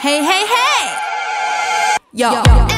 Hey, hey, hey! Yo. Yo.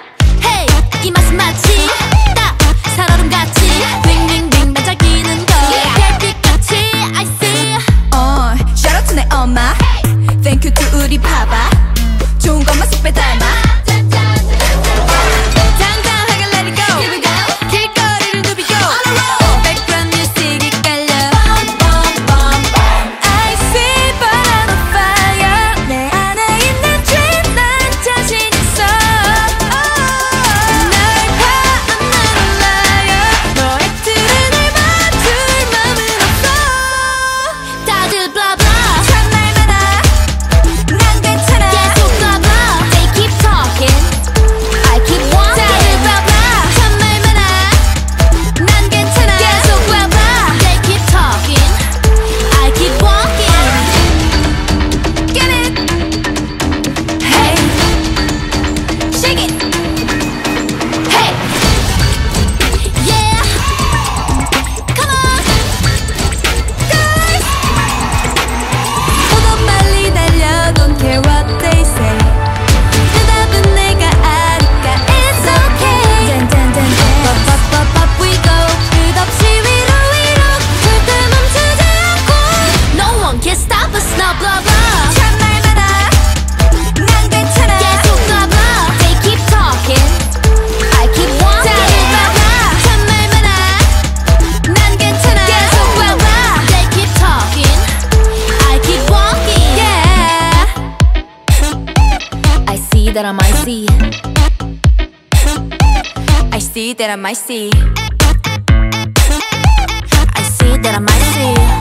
see that I might see. I see that I might see. I see that I might see.